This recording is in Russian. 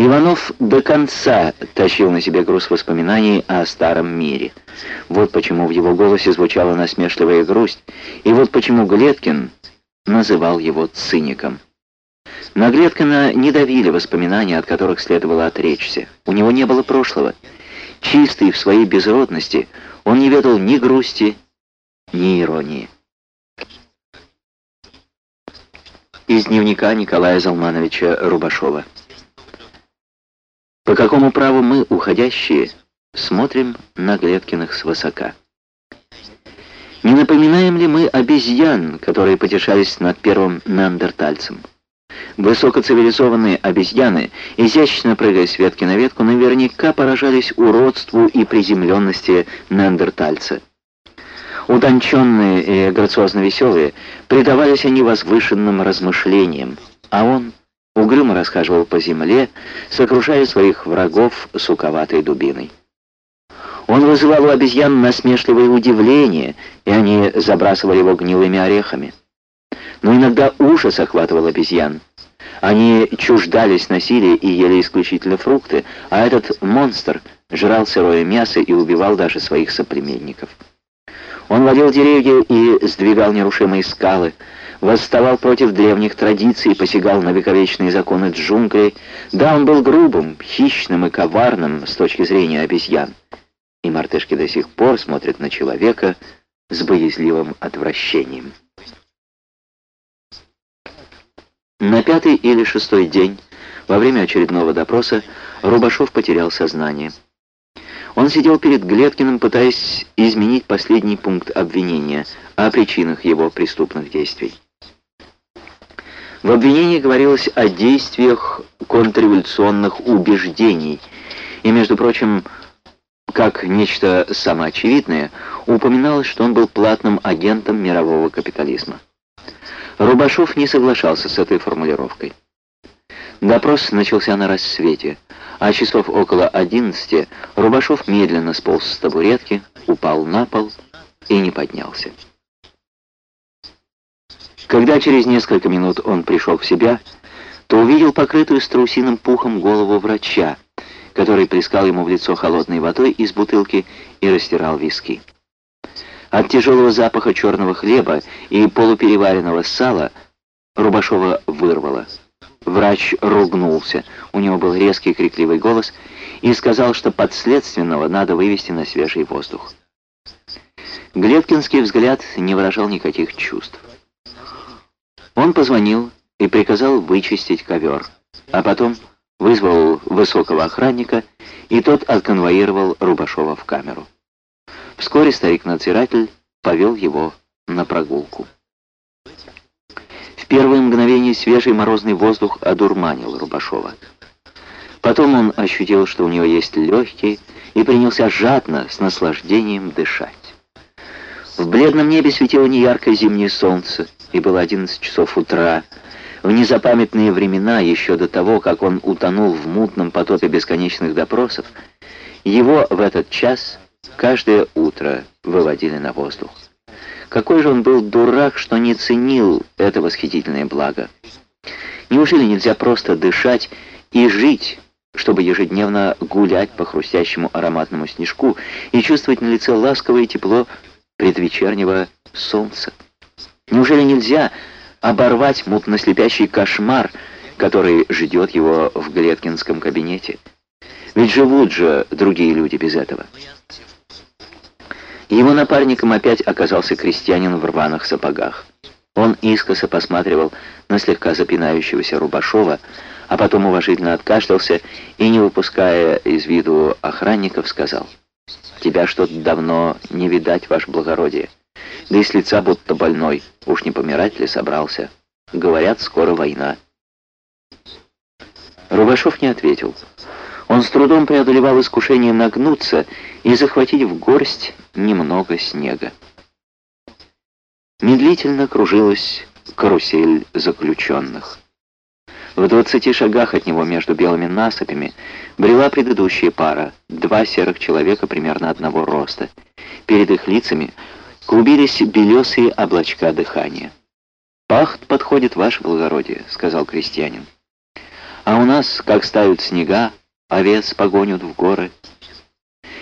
Иванов до конца тащил на себе груз воспоминаний о старом мире. Вот почему в его голосе звучала насмешливая грусть, и вот почему Глеткин называл его циником. На Глеткина не давили воспоминания, от которых следовало отречься. У него не было прошлого. Чистый в своей безродности, он не ведал ни грусти, ни иронии. Из дневника Николая Залмановича Рубашова. По какому праву мы, уходящие, смотрим на Глеткиных свысока? Не напоминаем ли мы обезьян, которые потешались над первым неандертальцем? Высокоцивилизованные обезьяны, изящно прыгая с ветки на ветку, наверняка поражались уродству и приземленности неандертальца. Утонченные и грациозно веселые, предавались они возвышенным размышлениям, а он угрюмо расхаживал по земле, сокрушая своих врагов суковатой дубиной. Он вызывал у обезьян насмешливое удивление, и они забрасывали его гнилыми орехами. Но иногда ужас охватывал обезьян. Они чуждались насилия и ели исключительно фрукты, а этот монстр жрал сырое мясо и убивал даже своих соплеменников. Он водил деревья и сдвигал нерушимые скалы, восставал против древних традиций посягал на вековечные законы джунглей. Да, он был грубым, хищным и коварным с точки зрения обезьян. И мартышки до сих пор смотрят на человека с боязливым отвращением. На пятый или шестой день, во время очередного допроса, Рубашов потерял сознание. Он сидел перед Глеткиным, пытаясь изменить последний пункт обвинения о причинах его преступных действий. В обвинении говорилось о действиях контрреволюционных убеждений, и, между прочим, как нечто самоочевидное, упоминалось, что он был платным агентом мирового капитализма. Рубашов не соглашался с этой формулировкой. Допрос начался на рассвете, а часов около одиннадцати Рубашов медленно сполз с табуретки, упал на пол и не поднялся. Когда через несколько минут он пришел в себя, то увидел покрытую страусиным пухом голову врача, который плескал ему в лицо холодной водой из бутылки и растирал виски. От тяжелого запаха черного хлеба и полупереваренного сала Рубашова вырвало. Врач ругнулся, у него был резкий крикливый голос, и сказал, что подследственного надо вывести на свежий воздух. Глеткинский взгляд не выражал никаких чувств. Он позвонил и приказал вычистить ковер, а потом вызвал высокого охранника, и тот отконвоировал Рубашова в камеру. Вскоре старик-надзиратель повел его на прогулку. В первые мгновения свежий морозный воздух одурманил Рубашова. Потом он ощутил, что у него есть легкие, и принялся жадно, с наслаждением дышать. В бледном небе светило неяркое зимнее солнце, и было 11 часов утра, в незапамятные времена, еще до того, как он утонул в мутном потоке бесконечных допросов, его в этот час каждое утро выводили на воздух. Какой же он был дурак, что не ценил это восхитительное благо. Неужели нельзя просто дышать и жить, чтобы ежедневно гулять по хрустящему ароматному снежку и чувствовать на лице ласковое тепло предвечернего солнца? Неужели нельзя оборвать мутно-слепящий кошмар, который ждет его в Глеткинском кабинете. Ведь живут же другие люди без этого. Его напарником опять оказался крестьянин в рваных сапогах. Он искоса посматривал на слегка запинающегося Рубашова, а потом уважительно откашлялся и, не выпуская из виду охранников, сказал, «Тебя что-то давно не видать, ваше благородие» да и с лица будто больной. Уж не помирать ли собрался? Говорят, скоро война. Рубашов не ответил. Он с трудом преодолевал искушение нагнуться и захватить в горсть немного снега. Медлительно кружилась карусель заключенных. В двадцати шагах от него между белыми насыпями брела предыдущая пара, два серых человека примерно одного роста. Перед их лицами клубились белесые облачка дыхания. «Пахт подходит, ваше благородие», — сказал крестьянин. А у нас, как ставят снега, овец погонят в горы.